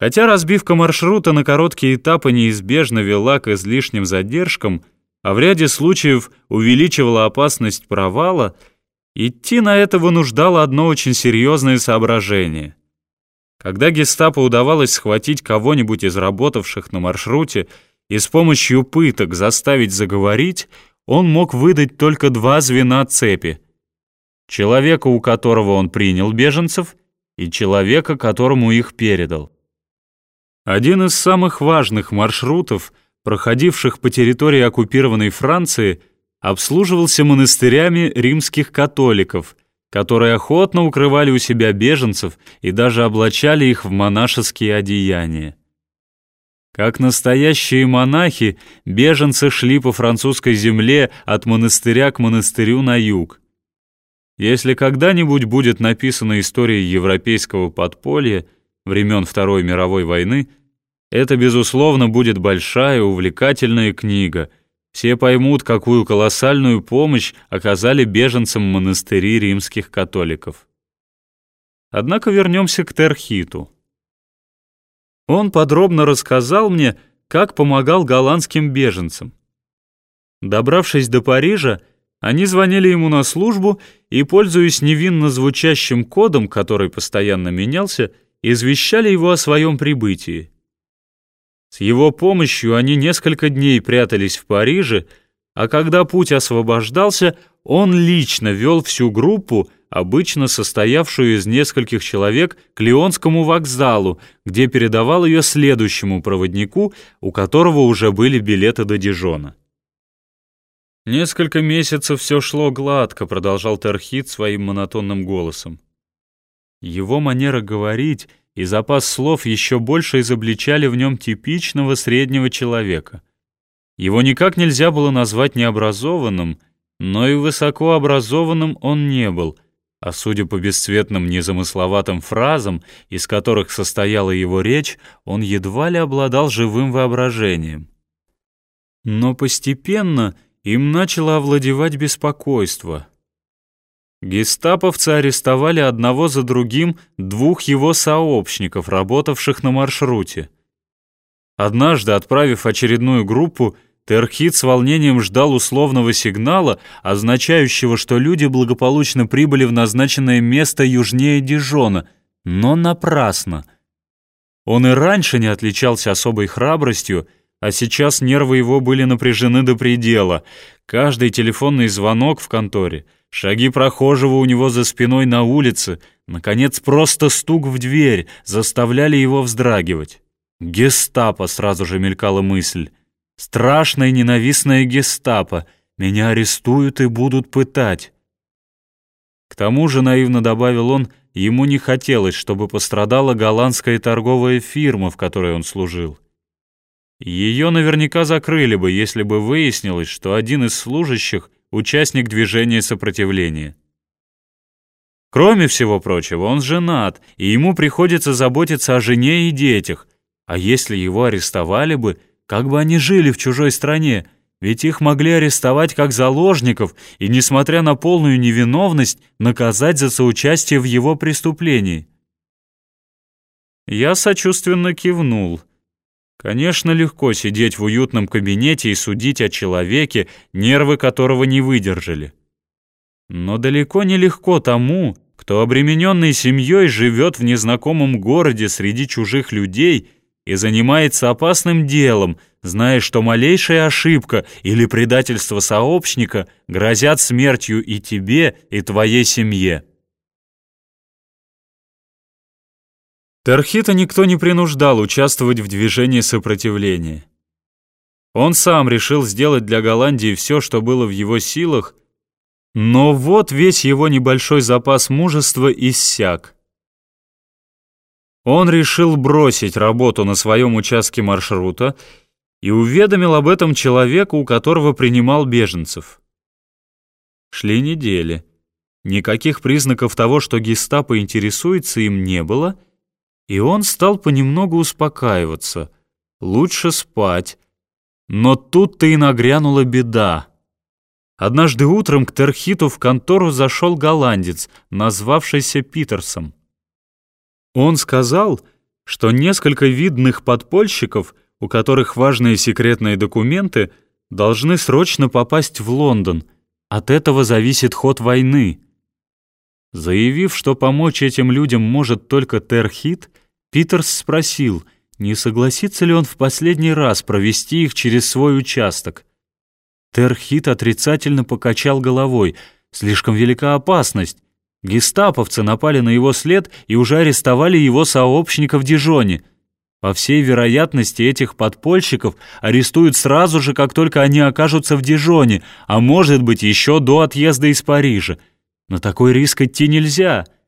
Хотя разбивка маршрута на короткие этапы неизбежно вела к излишним задержкам, а в ряде случаев увеличивала опасность провала, идти на это вынуждало одно очень серьезное соображение. Когда гестапо удавалось схватить кого-нибудь из работавших на маршруте и с помощью пыток заставить заговорить, он мог выдать только два звена цепи. Человека, у которого он принял беженцев, и человека, которому их передал. Один из самых важных маршрутов, проходивших по территории оккупированной Франции, обслуживался монастырями римских католиков, которые охотно укрывали у себя беженцев и даже облачали их в монашеские одеяния. Как настоящие монахи, беженцы шли по французской земле от монастыря к монастырю на юг. Если когда-нибудь будет написана история европейского подполья времен Второй мировой войны, это, безусловно, будет большая, увлекательная книга. Все поймут, какую колоссальную помощь оказали беженцам монастыри римских католиков. Однако вернемся к Терхиту. Он подробно рассказал мне, как помогал голландским беженцам. Добравшись до Парижа, они звонили ему на службу и, пользуясь невинно звучащим кодом, который постоянно менялся, извещали его о своем прибытии. С его помощью они несколько дней прятались в Париже, а когда путь освобождался, он лично вел всю группу, обычно состоявшую из нескольких человек, к Лионскому вокзалу, где передавал ее следующему проводнику, у которого уже были билеты до Дижона. «Несколько месяцев все шло гладко», — продолжал Терхит своим монотонным голосом. Его манера говорить и запас слов еще больше изобличали в нем типичного среднего человека. Его никак нельзя было назвать необразованным, но и высокообразованным он не был, а судя по бесцветным незамысловатым фразам, из которых состояла его речь, он едва ли обладал живым воображением. Но постепенно им начало овладевать беспокойство — Гестаповцы арестовали одного за другим двух его сообщников, работавших на маршруте. Однажды, отправив очередную группу, Терхит с волнением ждал условного сигнала, означающего, что люди благополучно прибыли в назначенное место южнее Дижона, но напрасно. Он и раньше не отличался особой храбростью, а сейчас нервы его были напряжены до предела. Каждый телефонный звонок в конторе — Шаги прохожего у него за спиной на улице, наконец, просто стук в дверь заставляли его вздрагивать. «Гестапо!» — сразу же мелькала мысль. «Страшная ненавистная гестапо! Меня арестуют и будут пытать!» К тому же, наивно добавил он, ему не хотелось, чтобы пострадала голландская торговая фирма, в которой он служил. Ее наверняка закрыли бы, если бы выяснилось, что один из служащих — участник движения сопротивления. Кроме всего прочего, он женат, и ему приходится заботиться о жене и детях. А если его арестовали бы, как бы они жили в чужой стране? Ведь их могли арестовать как заложников и, несмотря на полную невиновность, наказать за соучастие в его преступлении. Я сочувственно кивнул. Конечно, легко сидеть в уютном кабинете и судить о человеке, нервы которого не выдержали. Но далеко не легко тому, кто обремененный семьей живет в незнакомом городе среди чужих людей и занимается опасным делом, зная, что малейшая ошибка или предательство сообщника грозят смертью и тебе, и твоей семье. Терхита никто не принуждал участвовать в движении сопротивления. Он сам решил сделать для Голландии все, что было в его силах, но вот весь его небольшой запас мужества иссяк. Он решил бросить работу на своем участке маршрута и уведомил об этом человеку, у которого принимал беженцев. Шли недели. Никаких признаков того, что гестапо интересуется им, не было — и он стал понемногу успокаиваться. Лучше спать. Но тут-то и нагрянула беда. Однажды утром к Терхиту в контору зашел голландец, назвавшийся Питерсом. Он сказал, что несколько видных подпольщиков, у которых важные секретные документы, должны срочно попасть в Лондон. От этого зависит ход войны. Заявив, что помочь этим людям может только Терхит, Питерс спросил, не согласится ли он в последний раз провести их через свой участок. Терхит отрицательно покачал головой. Слишком велика опасность. Гестаповцы напали на его след и уже арестовали его сообщника в Дижоне. По всей вероятности, этих подпольщиков арестуют сразу же, как только они окажутся в Дижоне, а может быть, еще до отъезда из Парижа. На такой риск идти нельзя —